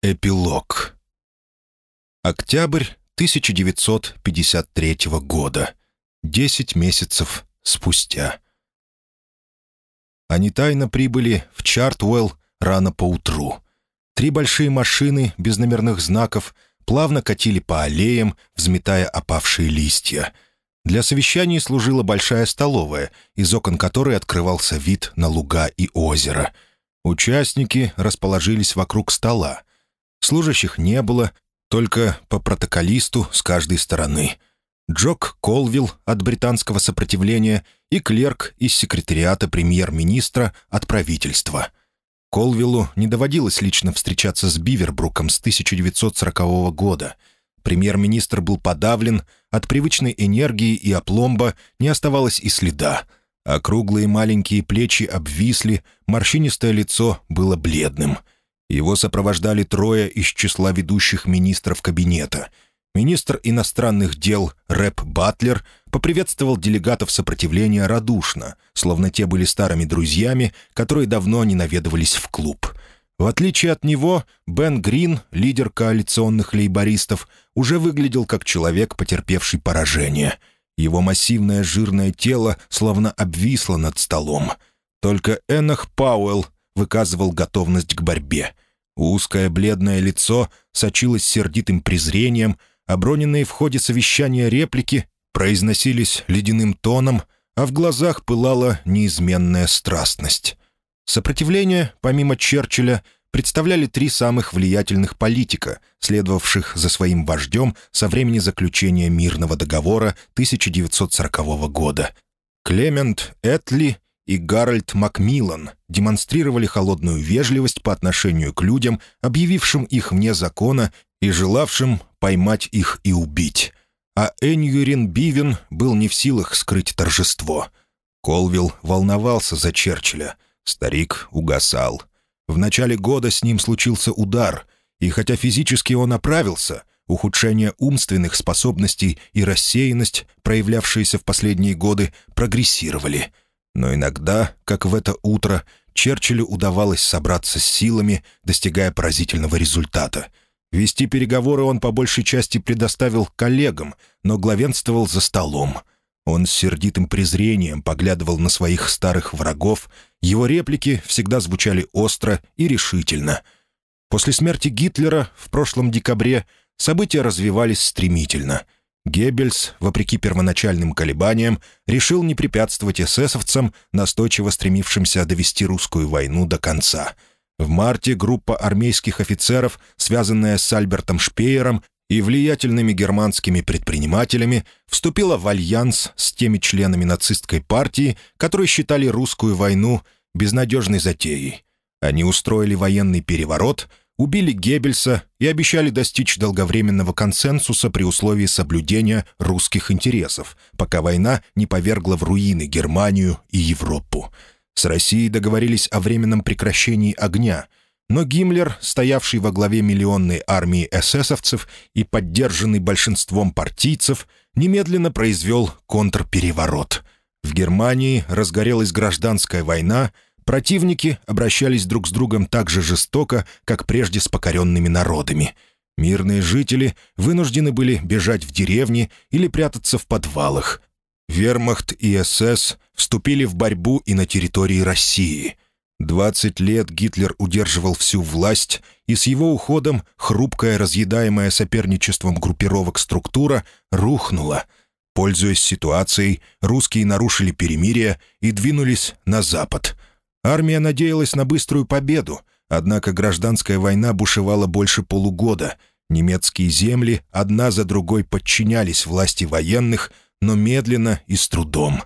Эпилог. Октябрь 1953 года. Десять месяцев спустя. Они тайно прибыли в Чартуэлл рано поутру. Три большие машины без номерных знаков плавно катили по аллеям, взметая опавшие листья. Для совещаний служила большая столовая, из окон которой открывался вид на луга и озеро. Участники расположились вокруг стола — Служащих не было, только по протоколисту с каждой стороны. Джок Колвилл от британского сопротивления и клерк из секретариата премьер-министра от правительства. Колвиллу не доводилось лично встречаться с Бивербруком с 1940 года. Премьер-министр был подавлен, от привычной энергии и опломба не оставалось и следа. Округлые маленькие плечи обвисли, морщинистое лицо было бледным — его сопровождали трое из числа ведущих министров кабинета. Министр иностранных дел Рэп Батлер поприветствовал делегатов сопротивления радушно, словно те были старыми друзьями, которые давно не наведывались в клуб. В отличие от него, Бен Грин, лидер коалиционных лейбористов, уже выглядел как человек, потерпевший поражение. Его массивное жирное тело словно обвисло над столом. Только Энах Пауэлл выказывал готовность к борьбе. Узкое бледное лицо сочилось сердитым презрением, оброненные в ходе совещания реплики произносились ледяным тоном, а в глазах пылала неизменная страстность. Сопротивление, помимо Черчилля, представляли три самых влиятельных политика, следовавших за своим вождем со времени заключения мирного договора 1940 года. Клемент Этли и Гарольд Макмиллан демонстрировали холодную вежливость по отношению к людям, объявившим их вне закона и желавшим поймать их и убить. А Эньюрин Бивен был не в силах скрыть торжество. Колвилл волновался за Черчилля. Старик угасал. В начале года с ним случился удар, и хотя физически он оправился, ухудшение умственных способностей и рассеянность, проявлявшиеся в последние годы, прогрессировали — но иногда, как в это утро, Черчиллю удавалось собраться с силами, достигая поразительного результата. Вести переговоры он по большей части предоставил коллегам, но главенствовал за столом. Он с сердитым презрением поглядывал на своих старых врагов, его реплики всегда звучали остро и решительно. После смерти Гитлера в прошлом декабре события развивались стремительно — Геббельс, вопреки первоначальным колебаниям, решил не препятствовать эсэсовцам, настойчиво стремившимся довести русскую войну до конца. В марте группа армейских офицеров, связанная с Альбертом Шпеером и влиятельными германскими предпринимателями, вступила в альянс с теми членами нацистской партии, которые считали русскую войну безнадежной затеей. Они устроили военный переворот — убили Геббельса и обещали достичь долговременного консенсуса при условии соблюдения русских интересов, пока война не повергла в руины Германию и Европу. С Россией договорились о временном прекращении огня, но Гиммлер, стоявший во главе миллионной армии эсэсовцев и поддержанный большинством партийцев, немедленно произвел контрпереворот. В Германии разгорелась гражданская война — Противники обращались друг с другом так же жестоко, как прежде с покоренными народами. Мирные жители вынуждены были бежать в деревни или прятаться в подвалах. Вермахт и СС вступили в борьбу и на территории России. Двадцать лет Гитлер удерживал всю власть, и с его уходом хрупкая, разъедаемая соперничеством группировок структура рухнула. Пользуясь ситуацией, русские нарушили перемирие и двинулись на запад — Армия надеялась на быструю победу, однако гражданская война бушевала больше полугода. Немецкие земли одна за другой подчинялись власти военных, но медленно и с трудом.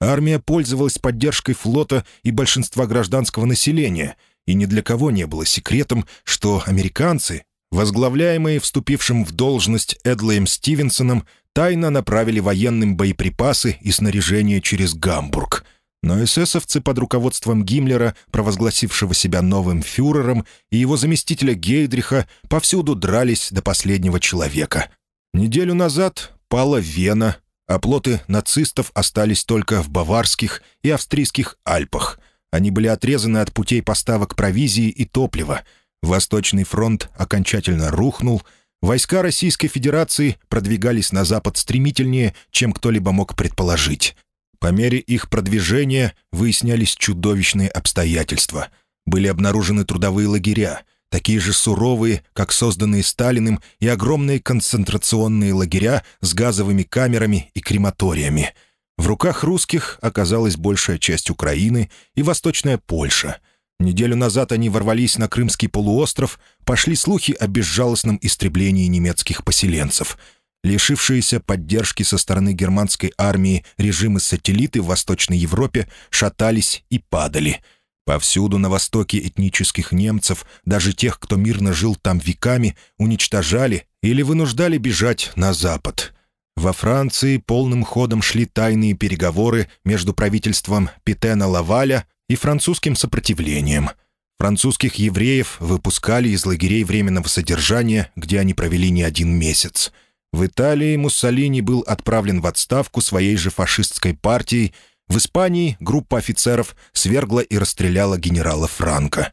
Армия пользовалась поддержкой флота и большинства гражданского населения, и ни для кого не было секретом, что американцы, возглавляемые вступившим в должность Эдлоем Стивенсоном, тайно направили военным боеприпасы и снаряжение через Гамбург — но эсэсовцы под руководством Гиммлера, провозгласившего себя новым фюрером, и его заместителя Гейдриха повсюду дрались до последнего человека. Неделю назад пала Вена, а плоты нацистов остались только в Баварских и Австрийских Альпах. Они были отрезаны от путей поставок провизии и топлива. Восточный фронт окончательно рухнул, войска Российской Федерации продвигались на запад стремительнее, чем кто-либо мог предположить. По мере их продвижения выяснялись чудовищные обстоятельства. Были обнаружены трудовые лагеря, такие же суровые, как созданные Сталиным, и огромные концентрационные лагеря с газовыми камерами и крематориями. В руках русских оказалась большая часть Украины и Восточная Польша. Неделю назад они ворвались на Крымский полуостров, пошли слухи о безжалостном истреблении немецких поселенцев — Лишившиеся поддержки со стороны германской армии режимы-сателлиты в Восточной Европе шатались и падали. Повсюду на востоке этнических немцев, даже тех, кто мирно жил там веками, уничтожали или вынуждали бежать на запад. Во Франции полным ходом шли тайные переговоры между правительством Петена Лаваля и французским сопротивлением. Французских евреев выпускали из лагерей временного содержания, где они провели не один месяц – в Италии Муссолини был отправлен в отставку своей же фашистской партией, в Испании группа офицеров свергла и расстреляла генерала Франко.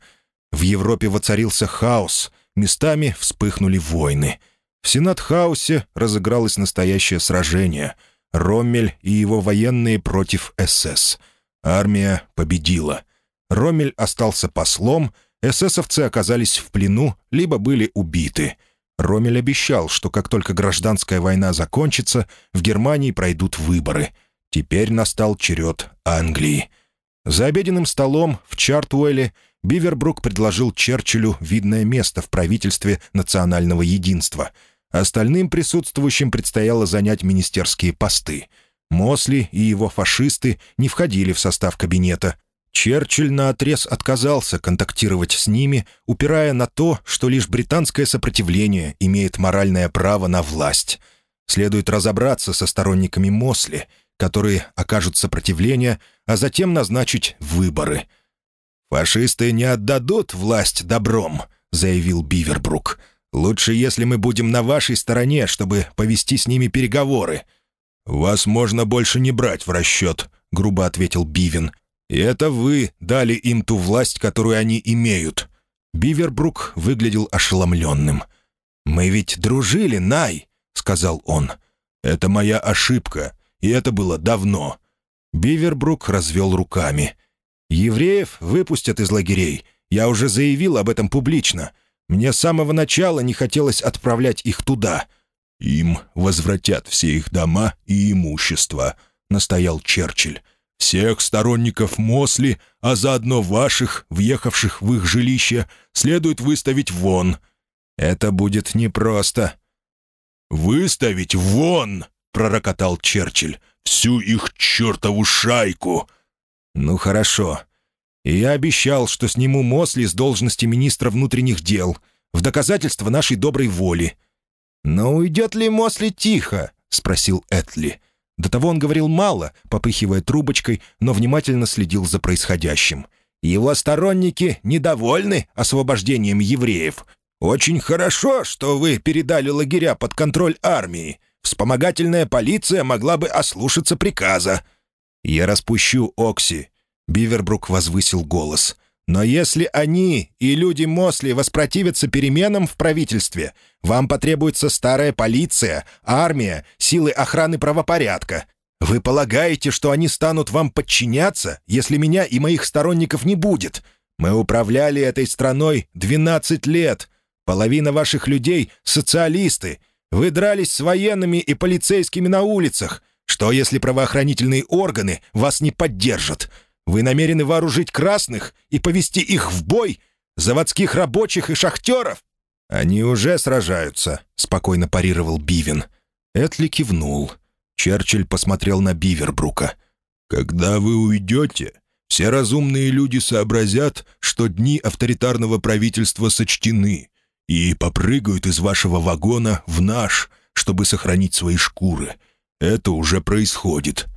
В Европе воцарился хаос, местами вспыхнули войны. В Сенат-хаусе разыгралось настоящее сражение. Роммель и его военные против СС. Армия победила. Роммель остался послом, эсэсовцы оказались в плену, либо были убиты — Ромель обещал, что как только гражданская война закончится, в Германии пройдут выборы. Теперь настал черед Англии. За обеденным столом в Чартуэле Бивербрук предложил Черчиллю видное место в правительстве национального единства. Остальным присутствующим предстояло занять министерские посты. Мосли и его фашисты не входили в состав кабинета, Черчилль наотрез отказался контактировать с ними, упирая на то, что лишь британское сопротивление имеет моральное право на власть. Следует разобраться со сторонниками Мосли, которые окажут сопротивление, а затем назначить выборы. «Фашисты не отдадут власть добром», — заявил Бивербрук. «Лучше, если мы будем на вашей стороне, чтобы повести с ними переговоры». «Вас можно больше не брать в расчет», — грубо ответил Бивен. И это вы дали им ту власть, которую они имеют». Бивербрук выглядел ошеломленным. «Мы ведь дружили, Най», — сказал он. «Это моя ошибка, и это было давно». Бивербрук развел руками. «Евреев выпустят из лагерей. Я уже заявил об этом публично. Мне с самого начала не хотелось отправлять их туда». «Им возвратят все их дома и имущество», — настоял Черчилль всех сторонников Мосли, а заодно ваших, въехавших в их жилище, следует выставить вон. Это будет непросто». «Выставить вон!» — пророкотал Черчилль. «Всю их чертову шайку!» «Ну хорошо. Я обещал, что сниму Мосли с должности министра внутренних дел, в доказательство нашей доброй воли». «Но уйдет ли Мосли тихо?» — спросил Этли. До того он говорил мало, попыхивая трубочкой, но внимательно следил за происходящим. Его сторонники недовольны освобождением евреев. «Очень хорошо, что вы передали лагеря под контроль армии. Вспомогательная полиция могла бы ослушаться приказа». «Я распущу Окси», — Бивербрук возвысил голос. Но если они и люди Мосли воспротивятся переменам в правительстве, вам потребуется старая полиция, армия, силы охраны правопорядка. Вы полагаете, что они станут вам подчиняться, если меня и моих сторонников не будет? Мы управляли этой страной 12 лет. Половина ваших людей — социалисты. Вы дрались с военными и полицейскими на улицах. Что, если правоохранительные органы вас не поддержат? Вы намерены вооружить красных и повести их в бой? Заводских рабочих и шахтеров?» «Они уже сражаются», — спокойно парировал Бивен. Этли кивнул. Черчилль посмотрел на Бивербрука. «Когда вы уйдете, все разумные люди сообразят, что дни авторитарного правительства сочтены, и попрыгают из вашего вагона в наш, чтобы сохранить свои шкуры. Это уже происходит».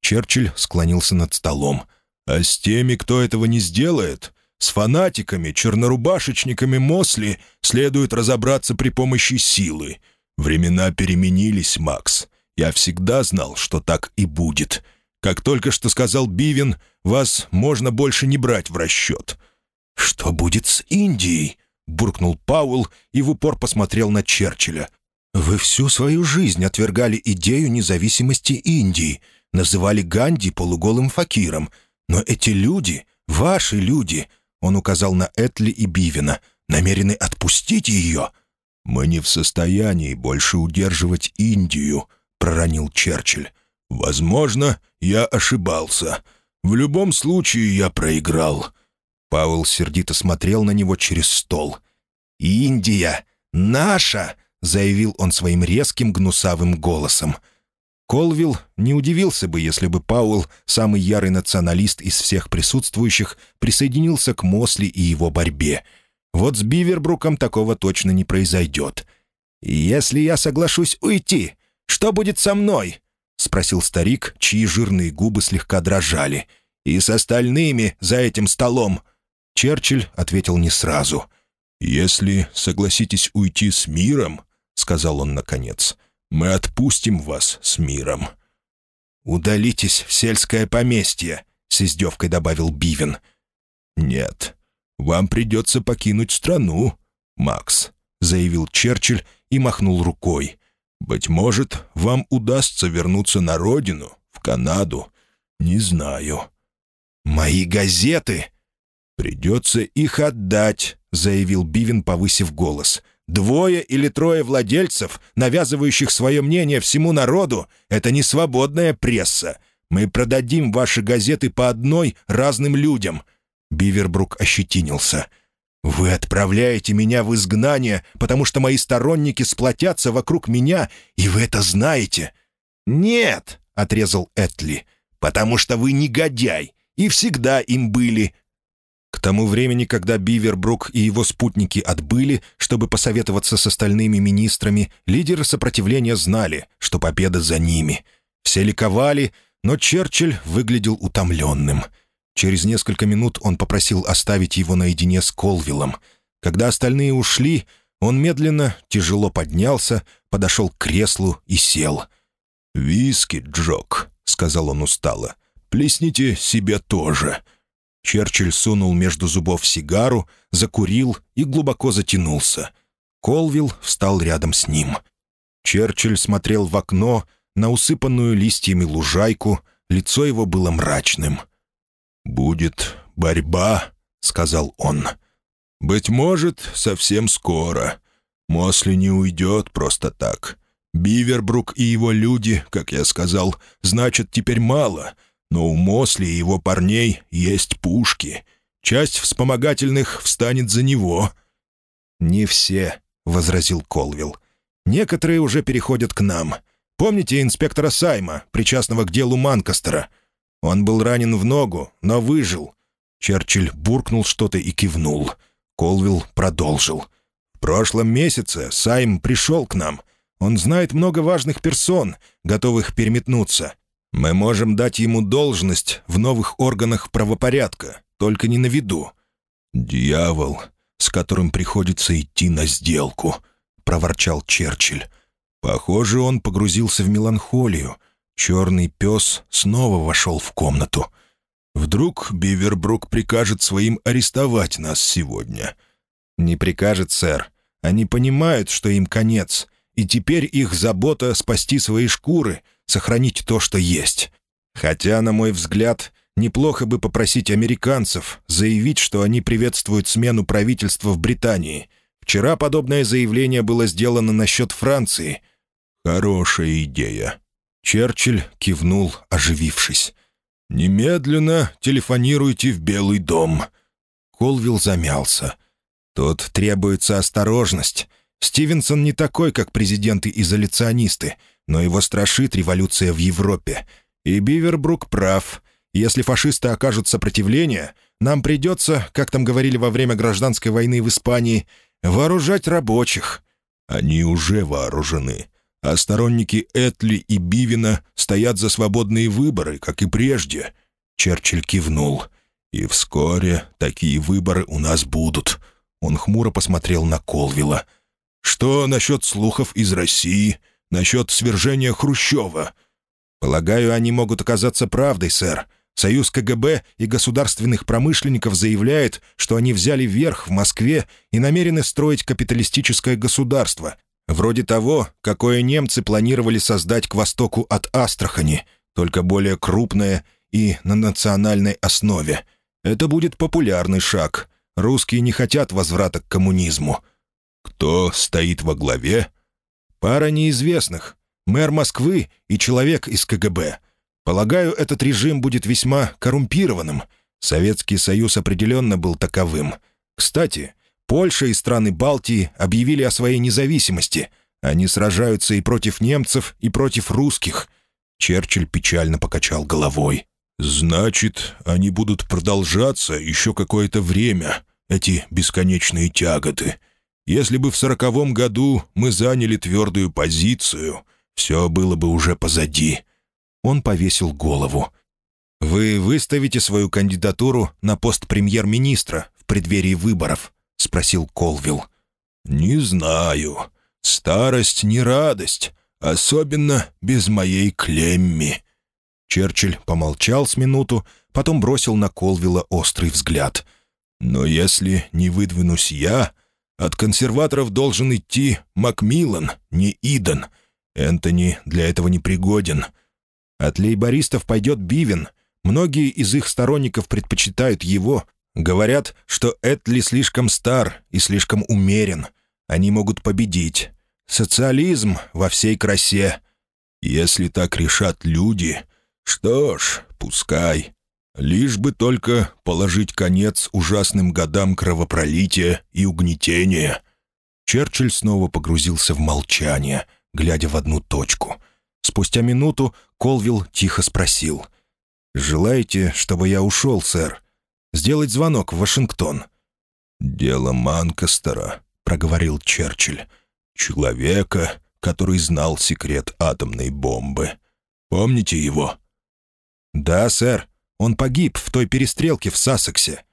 Черчилль склонился над столом. А с теми, кто этого не сделает, с фанатиками, чернорубашечниками Мосли следует разобраться при помощи силы. Времена переменились, Макс. Я всегда знал, что так и будет. Как только что сказал Бивен, вас можно больше не брать в расчет. «Что будет с Индией?» — буркнул Пауэлл и в упор посмотрел на Черчилля. «Вы всю свою жизнь отвергали идею независимости Индии, называли Ганди полуголым факиром. Но эти люди, ваши люди, — он указал на Этли и Бивина, — намерены отпустить ее». «Мы не в состоянии больше удерживать Индию», — проронил Черчилль. «Возможно, я ошибался. В любом случае я проиграл». Пауэлл сердито смотрел на него через стол. «Индия! Наша!» — заявил он своим резким гнусавым голосом. Колвилл не удивился бы, если бы Пауэлл, самый ярый националист из всех присутствующих, присоединился к Мосли и его борьбе. Вот с Бивербруком такого точно не произойдет. «Если я соглашусь уйти, что будет со мной?» — спросил старик, чьи жирные губы слегка дрожали. «И с остальными за этим столом?» Черчилль ответил не сразу. «Если согласитесь уйти с миром, — сказал он наконец, — мы отпустим вас с миром». «Удалитесь в сельское поместье», — с издевкой добавил Бивен. «Нет, вам придется покинуть страну, Макс», — заявил Черчилль и махнул рукой. Быть может, вам удастся вернуться на родину, в Канаду. Не знаю. Мои газеты. Придется их отдать, заявил Бивин, повысив голос. Двое или трое владельцев, навязывающих свое мнение всему народу, это не свободная пресса. Мы продадим ваши газеты по одной разным людям. Бивербрук ощетинился. «Вы отправляете меня в изгнание, потому что мои сторонники сплотятся вокруг меня, и вы это знаете». «Нет», — отрезал Этли, — «потому что вы негодяй, и всегда им были». К тому времени, когда Бивербрук и его спутники отбыли, чтобы посоветоваться с остальными министрами, лидеры сопротивления знали, что победа за ними. Все ликовали, но Черчилль выглядел утомленным — Через несколько минут он попросил оставить его наедине с Колвиллом. Когда остальные ушли, он медленно, тяжело поднялся, подошел к креслу и сел. «Виски, Джок», — сказал он устало. «Плесните себе тоже». Черчилль сунул между зубов сигару, закурил и глубоко затянулся. Колвилл встал рядом с ним. Черчилль смотрел в окно на усыпанную листьями лужайку, лицо его было мрачным — «Будет борьба», — сказал он. «Быть может, совсем скоро. Мосли не уйдет просто так. Бивербрук и его люди, как я сказал, значит теперь мало, но у Мосли и его парней есть пушки. Часть вспомогательных встанет за него». «Не все», — возразил Колвилл. «Некоторые уже переходят к нам. Помните инспектора Сайма, причастного к делу Манкастера?» Он был ранен в ногу, но выжил. Черчилль буркнул что-то и кивнул. Колвилл продолжил. «В прошлом месяце Сайм пришел к нам. Он знает много важных персон, готовых переметнуться. Мы можем дать ему должность в новых органах правопорядка, только не на виду». «Дьявол, с которым приходится идти на сделку», — проворчал Черчилль. «Похоже, он погрузился в меланхолию, Черный пес снова вошел в комнату. «Вдруг Бивербрук прикажет своим арестовать нас сегодня?» «Не прикажет, сэр. Они понимают, что им конец, и теперь их забота — спасти свои шкуры, сохранить то, что есть. Хотя, на мой взгляд, неплохо бы попросить американцев заявить, что они приветствуют смену правительства в Британии. Вчера подобное заявление было сделано насчет Франции». «Хорошая идея», Черчилль кивнул, оживившись. «Немедленно телефонируйте в Белый дом». Колвилл замялся. «Тут требуется осторожность. Стивенсон не такой, как президенты-изоляционисты, но его страшит революция в Европе. И Бивербрук прав. Если фашисты окажут сопротивление, нам придется, как там говорили во время гражданской войны в Испании, вооружать рабочих». «Они уже вооружены а сторонники Этли и Бивина стоят за свободные выборы, как и прежде». Черчилль кивнул. «И вскоре такие выборы у нас будут». Он хмуро посмотрел на Колвилла. «Что насчет слухов из России? Насчет свержения Хрущева?» «Полагаю, они могут оказаться правдой, сэр. Союз КГБ и государственных промышленников заявляет, что они взяли верх в Москве и намерены строить капиталистическое государство, вроде того, какое немцы планировали создать к востоку от Астрахани, только более крупное и на национальной основе. Это будет популярный шаг. Русские не хотят возврата к коммунизму. Кто стоит во главе? Пара неизвестных. Мэр Москвы и человек из КГБ. Полагаю, этот режим будет весьма коррумпированным. Советский Союз определенно был таковым. Кстати, Польша и страны Балтии объявили о своей независимости. Они сражаются и против немцев, и против русских. Черчилль печально покачал головой. «Значит, они будут продолжаться еще какое-то время, эти бесконечные тяготы. Если бы в сороковом году мы заняли твердую позицию, все было бы уже позади. Он повесил голову. «Вы выставите свою кандидатуру на пост премьер-министра в преддверии выборов?» — спросил Колвилл. «Не знаю. Старость не радость, особенно без моей Клемми». Черчилль помолчал с минуту, потом бросил на Колвилла острый взгляд. «Но если не выдвинусь я, от консерваторов должен идти Макмиллан, не Иден. Энтони для этого не пригоден. От лейбористов пойдет Бивен. Многие из их сторонников предпочитают его. Говорят, что Этли слишком стар и слишком умерен. Они могут победить. Социализм во всей красе. Если так решат люди, что ж, пускай. Лишь бы только положить конец ужасным годам кровопролития и угнетения. Черчилль снова погрузился в молчание, глядя в одну точку — Спустя минуту Колвилл тихо спросил. «Желаете, чтобы я ушел, сэр? Сделать звонок в Вашингтон?» «Дело Манкастера», — проговорил Черчилль. «Человека, который знал секрет атомной бомбы. Помните его?» «Да, сэр. Он погиб в той перестрелке в Сассексе».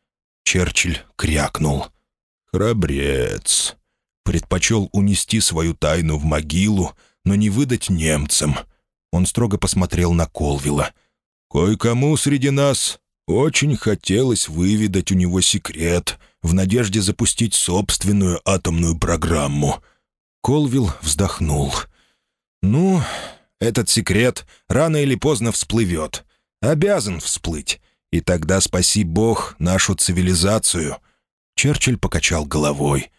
Черчилль крякнул. «Храбрец. Предпочел унести свою тайну в могилу, но не выдать немцам». Он строго посмотрел на Колвилла. «Кое-кому среди нас очень хотелось выведать у него секрет в надежде запустить собственную атомную программу». Колвилл вздохнул. «Ну, этот секрет рано или поздно всплывет. Обязан всплыть. И тогда спаси Бог нашу цивилизацию». Черчилль покачал головой.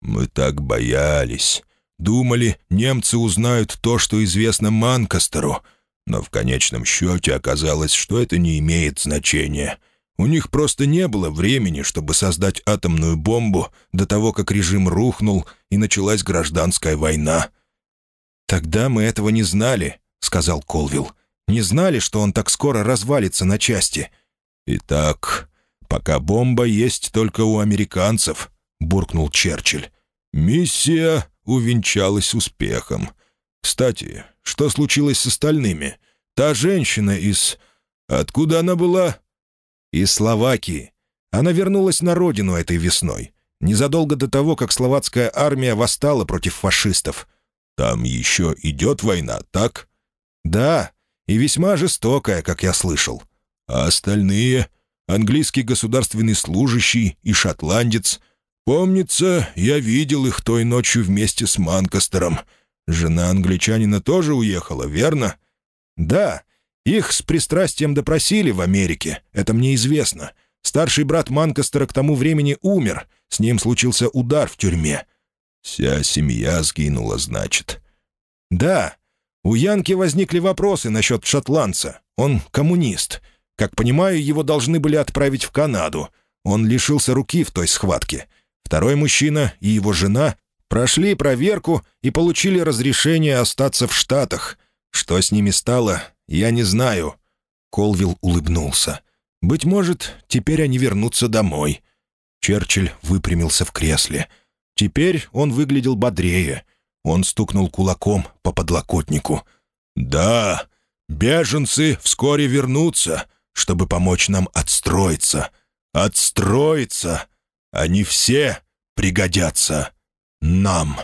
«Мы так боялись. Думали, немцы узнают то, что известно Манкастеру, но в конечном счете оказалось, что это не имеет значения. У них просто не было времени, чтобы создать атомную бомбу до того, как режим рухнул и началась гражданская война. «Тогда мы этого не знали», — сказал Колвилл. «Не знали, что он так скоро развалится на части». «Итак, пока бомба есть только у американцев», — буркнул Черчилль. «Миссия увенчалась успехом. Кстати, что случилось с остальными? Та женщина из... Откуда она была? Из Словакии. Она вернулась на родину этой весной, незадолго до того, как словацкая армия восстала против фашистов. Там еще идет война, так? Да, и весьма жестокая, как я слышал. А остальные? Английский государственный служащий и шотландец — «Помнится, я видел их той ночью вместе с Манкастером. Жена англичанина тоже уехала, верно?» «Да. Их с пристрастием допросили в Америке. Это мне известно. Старший брат Манкастера к тому времени умер. С ним случился удар в тюрьме». «Вся семья сгинула, значит?» «Да. У Янки возникли вопросы насчет шотландца. Он коммунист. Как понимаю, его должны были отправить в Канаду. Он лишился руки в той схватке. Второй мужчина и его жена прошли проверку и получили разрешение остаться в Штатах. Что с ними стало, я не знаю». Колвилл улыбнулся. «Быть может, теперь они вернутся домой». Черчилль выпрямился в кресле. Теперь он выглядел бодрее. Он стукнул кулаком по подлокотнику. «Да, беженцы вскоре вернутся, чтобы помочь нам отстроиться. Отстроиться!» Они все пригодятся нам».